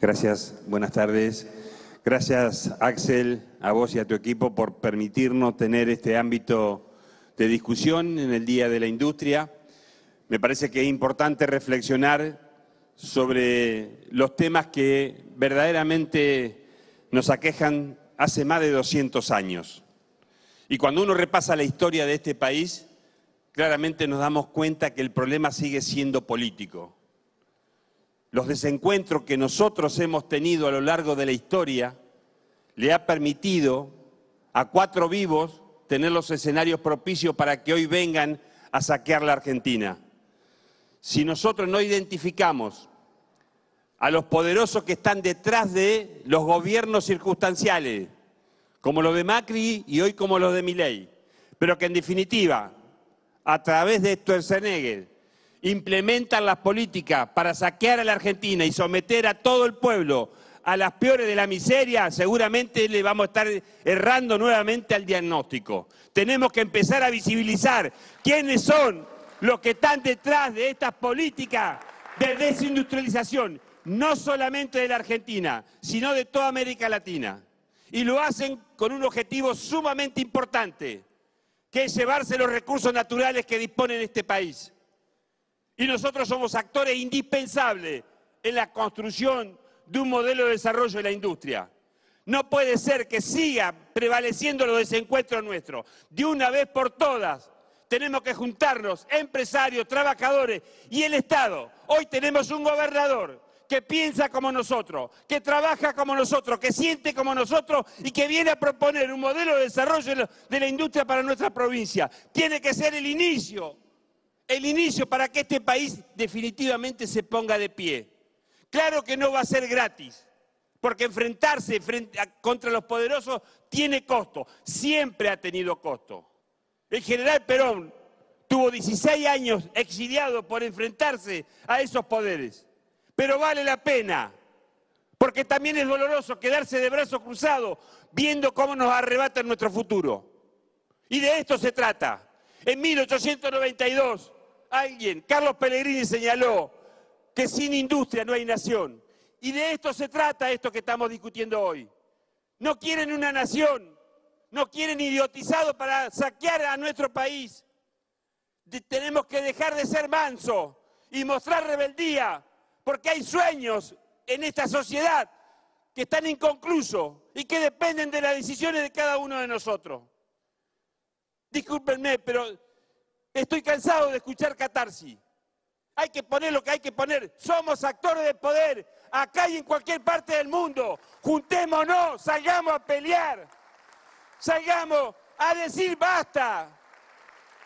Gracias, buenas tardes. Gracias, Axel, a vos y a tu equipo por permitirnos tener este ámbito de discusión en el Día de la Industria. Me parece que es importante reflexionar sobre los temas que verdaderamente nos aquejan hace más de 200 años. Y cuando uno repasa la historia de este país, claramente nos damos cuenta que el problema sigue siendo político. Los desencuentros que nosotros hemos tenido a lo largo de la historia le ha permitido a cuatro vivos tener los escenarios propicios para que hoy vengan a saquear la Argentina. Si nosotros no identificamos a los poderosos que están detrás de los gobiernos circunstanciales, como los de Macri y hoy como los de Milei, pero que en definitiva a través de Schwarzenegger, implementan las políticas para saquear a la Argentina y someter a todo el pueblo a las peores de la miseria, seguramente le vamos a estar errando nuevamente al diagnóstico. Tenemos que empezar a visibilizar quiénes son los que están detrás de estas políticas de desindustrialización, no solamente de la Argentina, sino de toda América Latina. Y lo hacen con un objetivo sumamente importante, que es llevarse los recursos naturales que dispone este país. Y nosotros somos actores indispensables en la construcción de un modelo de desarrollo de la industria. No puede ser que siga prevaleciendo los desencuentros nuestros. De una vez por todas, tenemos que juntarnos, empresarios, trabajadores y el Estado. Hoy tenemos un gobernador que piensa como nosotros, que trabaja como nosotros, que siente como nosotros y que viene a proponer un modelo de desarrollo de la industria para nuestra provincia. Tiene que ser el inicio, el inicio para que este país definitivamente se ponga de pie. Claro que no va a ser gratis, porque enfrentarse contra los poderosos tiene costo, siempre ha tenido costo. El general Perón tuvo 16 años exiliado por enfrentarse a esos poderes pero vale la pena, porque también es doloroso quedarse de brazos cruzados viendo cómo nos arrebatan nuestro futuro. Y de esto se trata. En 1892, alguien, Carlos Pellegrini, señaló que sin industria no hay nación. Y de esto se trata esto que estamos discutiendo hoy. No quieren una nación, no quieren idiotizados para saquear a nuestro país. tenemos que dejar de ser manso y mostrar rebeldía porque hay sueños en esta sociedad que están inconclusos y que dependen de las decisiones de cada uno de nosotros. Discúlpenme, pero estoy cansado de escuchar catarsis. Hay que poner lo que hay que poner. Somos actores de poder acá y en cualquier parte del mundo. Juntémonos, salgamos a pelear. Salgamos a decir basta.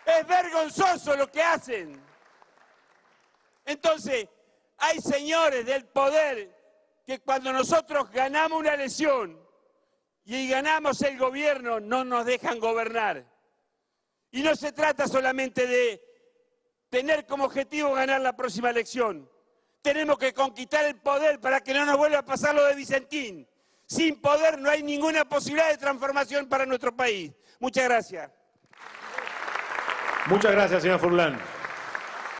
Es vergonzoso lo que hacen. Entonces, hay señores del poder que cuando nosotros ganamos una elección y ganamos el gobierno no nos dejan gobernar. Y no se trata solamente de tener como objetivo ganar la próxima elección. Tenemos que conquistar el poder para que no nos vuelva a pasar lo de Vicentín. Sin poder no hay ninguna posibilidad de transformación para nuestro país. Muchas gracias. Muchas gracias, señor Furlan.